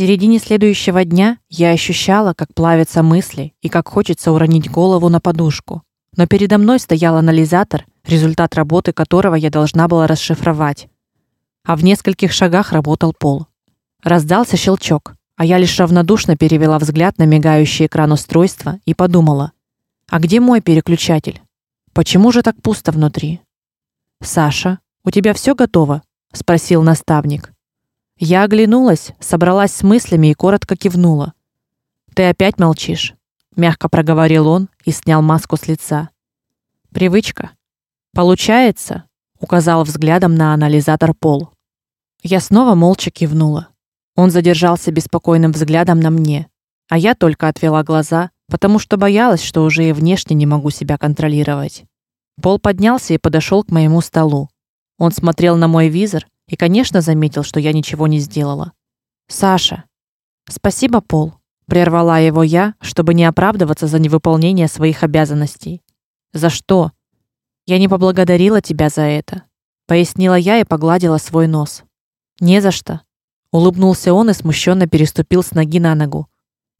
середине следующего дня я ощущала, как плавятся мысли и как хочется уронить голову на подушку. Но передо мной стоял анализатор, результат работы которого я должна была расшифровать. А в нескольких шагах работал пол. Раздался щелчок, а я лишь равнодушно перевела взгляд на мигающий экран устройства и подумала: а где мой переключатель? Почему же так пусто внутри? Саша, у тебя все готово? спросил наставник. Я оглянулась, собралась с мыслями и коротко кивнула. Ты опять молчишь, мягко проговорил он и снял маску с лица. Привычка. Получается, указал взглядом на анализатор Пол. Я снова молча кивнула. Он задержался беспокойным взглядом на мне, а я только отвела глаза, потому что боялась, что уже и внешне не могу себя контролировать. Пол поднялся и подошел к моему столу. Он смотрел на мой визор и, конечно, заметил, что я ничего не сделала. Саша. Спасибо, Пол, прервала его я, чтобы не оправдываться за невыполнение своих обязанностей. За что? Я не поблагодарила тебя за это, пояснила я и погладила свой нос. Не за что, улыбнулся он и смущенно переступил с ноги на ногу.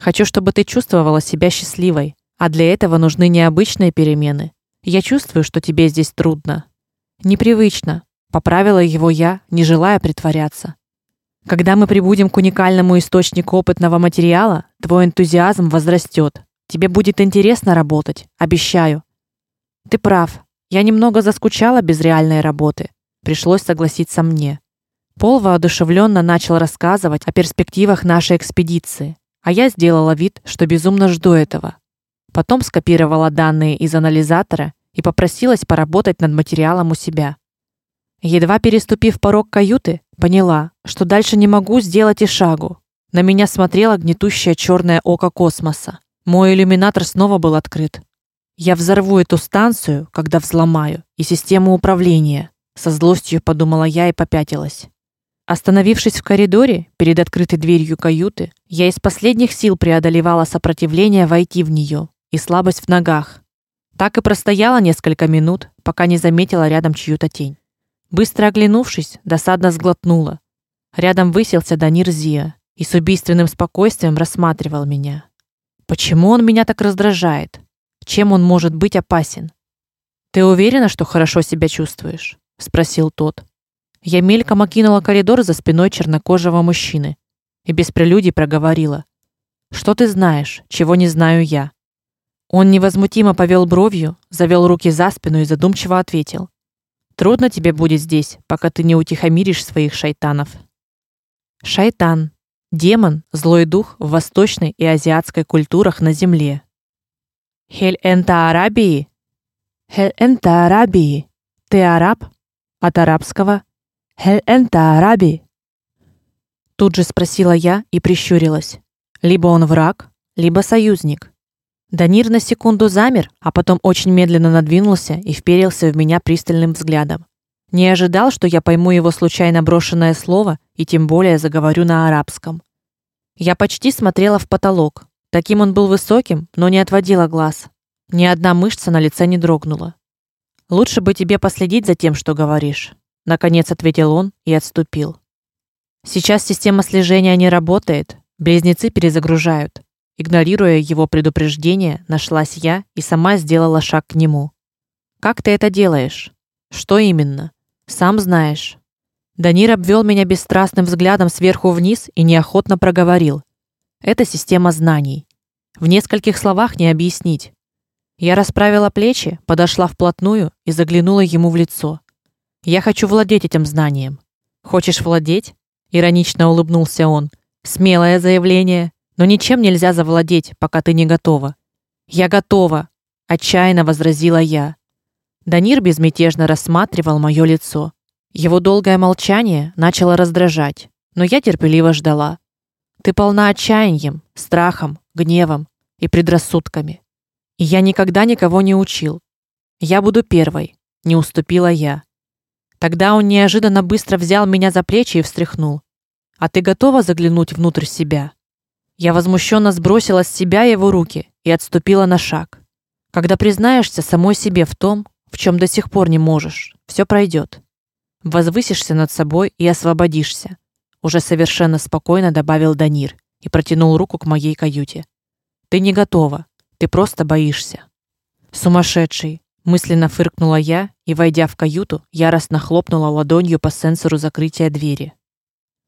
Хочу, чтобы ты чувствовала себя счастливой, а для этого нужны необычные перемены. Я чувствую, что тебе здесь трудно. Непривычно, поправила его я, не желая притворяться. Когда мы прибудем к уникальному источнику опытного материала, твой энтузиазм возрастет. Тебе будет интересно работать, обещаю. Ты прав. Я немного заскучала без реальной работы. Пришлось согласиться мне. Пол воодушевленно начал рассказывать о перспективах нашей экспедиции, а я сделала вид, что безумно жду этого. Потом скопировала данные из анализатора и попросилась поработать над материалом у себя. Едва переступив порог каюты, поняла, что дальше не могу сделать и шагу. На меня смотрело гнетущее черное око космоса. Мой иллюминатор снова был открыт. Я взорву эту станцию, когда взломаю и систему управления, со злостью подумала я и попятилась. Остановившись в коридоре перед открытой дверью каюты, я из последних сил преодолевала сопротивление войти в нее и слабость в ногах. Так и простояла несколько минут, пока не заметила рядом чью-то тень. Быстро оглянувшись, досадно сглотнула. Рядом высился Данир Зия и с убийственным спокойствием рассматривал меня. Почему он меня так раздражает? Чем он может быть опасен? Ты уверена, что хорошо себя чувствуешь? спросил тот. Я мельком окинула коридор за спиной чернокожего мужчины и без прелюдий проговорила: "Что ты знаешь, чего не знаю я?" Он невозмутимо повел бровью, завел руки за спину и задумчиво ответил: "Трудно тебе будет здесь, пока ты не утихомиришь своих шайтанов". Шайтан демон, злой дух в восточной и азиатской культурах на земле. Хель энта Арабии? Хель энта Арабии. Ты араб? От арабского Хель энта араби? Тут же спросила я и прищурилась. Либо он враг, либо союзник. Данир на секунду замер, а потом очень медленно надвинулся и вперился в меня пристальным взглядом. Не ожидал, что я пойму его случайно брошенное слово и тем более заговорю на арабском. Я почти смотрела в потолок. Таким он был высоким, но не отводила глаз. Ни одна мышца на лице не дрогнула. Лучше бы тебе последить за тем, что говоришь наконец ответил он и отступил. Сейчас система слежения не работает, близнецы перезагружают. Игнорируя его предупреждение, нашлась я и сама сделала шаг к нему. Как ты это делаешь? Что именно? Сам знаешь. Данир обвел меня бесстрастным взглядом сверху вниз и неохотно проговорил: "Это система знаний. В нескольких словах не объяснить". Я расправила плечи, подошла вплотную и заглянула ему в лицо. Я хочу владеть этим знанием. Хочешь владеть? иронично улыбнулся он. Смелое заявление, но ничем нельзя завладеть, пока ты не готова. Я готова, отчаянно возразила я. Данир безмятежно рассматривал мое лицо. Его долгое молчание начало раздражать, но я терпеливо ждала. Ты полна отчаянием, страхом, гневом и предрассудками. И я никогда никого не учил. Я буду первой, не уступила я. Тогда он неожиданно быстро взял меня за плечи и встряхнул. А ты готова заглянуть внутрь себя? Я возмущенно сбросила с себя его руки и отступила на шаг. Когда признаешься самой себе в том, в чем до сих пор не можешь, все пройдет. Возвысишься над собой и освободишься. уже совершенно спокойно добавил Данир и протянул руку к моей каюте. Ты не готова. Ты просто боишься. Сумасшедший, мысленно фыркнула я и, войдя в каюту, яростно хлопнула ладонью по сенсору закрытия двери.